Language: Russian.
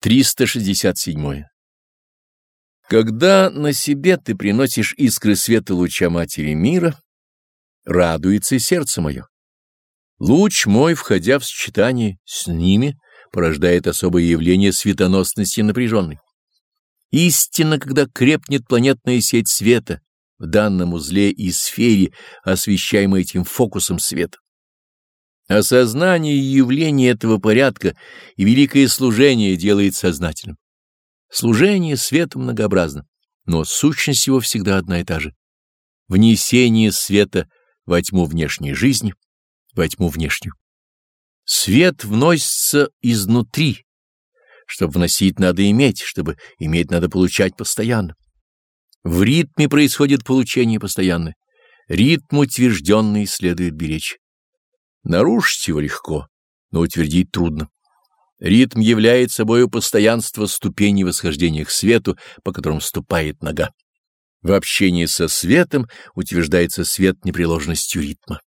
367. Когда на себе ты приносишь искры света луча Матери мира, радуется сердце мое. Луч мой, входя в сочетание с ними, порождает особое явление светоносности напряженной. Истинно, когда крепнет планетная сеть света в данном узле и сфере, освещаемой этим фокусом света. Осознание явления этого порядка и великое служение делает сознательным. Служение света многообразно, но сущность его всегда одна и та же. Внесение света во тьму внешней жизни, во тьму внешнюю. Свет вносится изнутри. Чтобы вносить, надо иметь, чтобы иметь, надо получать постоянно. В ритме происходит получение постоянное. Ритм утвержденный следует беречь. Нарушить его легко, но утвердить трудно. Ритм является собой постоянство ступеней восхождения к свету, по которым ступает нога. В общении со светом утверждается свет непреложностью ритма.